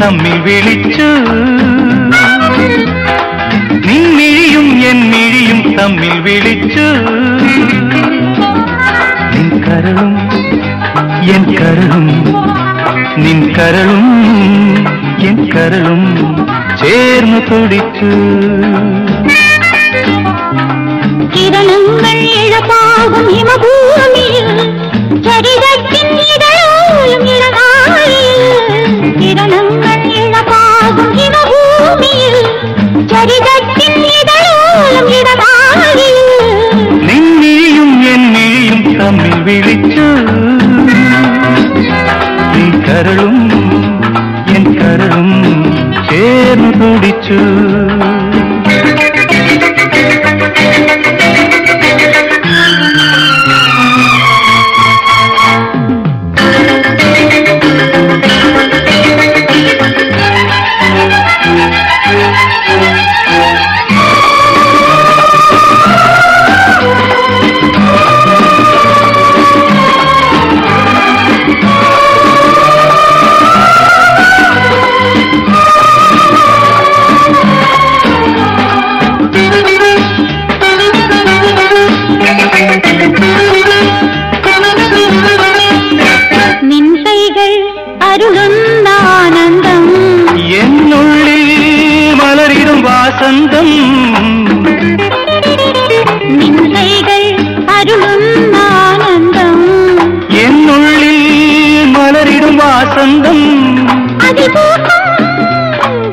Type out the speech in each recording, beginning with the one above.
തമ്മിൽ വിളിച്ചു. നിന്നിഴിയും എൻ മിഴിയും തമ്മിൽ വിളിച്ചു. നിൻ കരളും എൻ കരളും നിൻ കരളും എൻ കരളും ചേർന്ന് തുടിച്ചു. കിരണങ്ങൾ ഇഴപാകും ഹിമഭൂമിയിൽ ചരിതത്തിൻ ഇടയോലും തമ്മിൽ വിളിച്ചു. നീ കരളും എൻ കരളും ചേർന്ന് തുടിച്ചു. பெருகந்த ஆனந்தம் என்னுள்ளில் மலரிடும் வாசந்தம். நிந்தைகள் அருளும் ஆனந்தம் என்னுள்ளில் மலரிடும் வாசந்தம். அதிபோகம்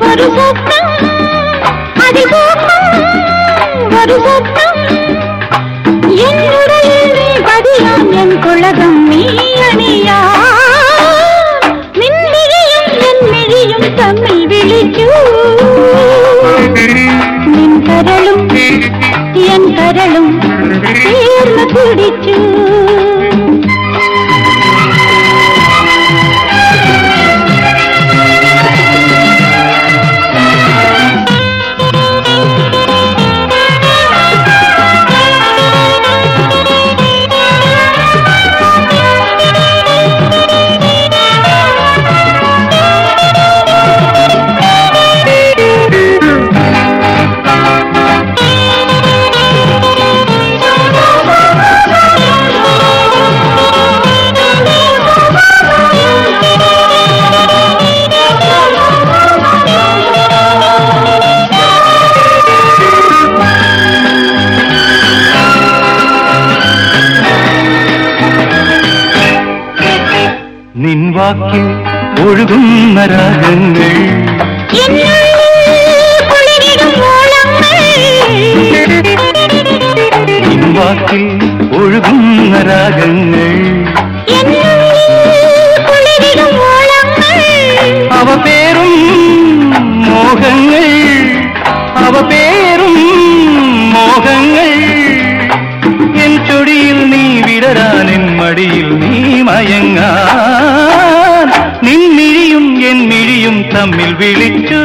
ஒரு சொத்தம் என் குலகம் நீ அணியா. തമ്മിൽ വിളിച്ചു. നിൻ കരളും എൻ കരളും ചേർന്ന് പിടിച്ചു നിൻ വാക്കിൽ ഒഴുകുന്ന രാഗങ്ങൾ എന്നുള്ളിൽ കുളിരിടും ഓളങ്ങൾ നിൻ വാക്കിൽ ഒഴുകുന്ന രാഗങ്ങൾ എന്നുള്ളിൽ കുളിരിടും ഓളങ്ങൾ അവ പേരും മോഹങ്ങൾ അവ പേരും മോഹങ്ങൾ എൻ ചൊടിയിൽ നീ വിടരാൻ എൻ മടിയിൽ നീ മയങ്ങാൻ തമ്മിൽ വിളിച്ചു.